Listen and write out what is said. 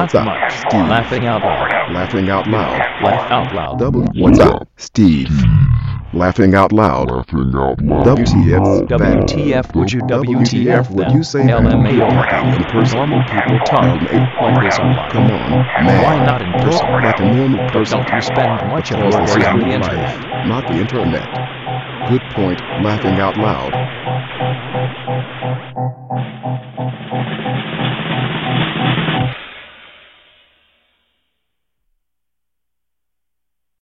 Not What's up. Steve? Laughing out loud. Laughing out loud. Laugh out loud. Double. What's up, Steve? Laughing out loud. Laughing out loud. WTF? WTF would you WTF would you say? LMAO. In person. Normal people talk like this online. Come on, man. Why not in person? Like a normal person. Don't you spend much of your time on the internet? not the internet. Good point. Laughing out loud.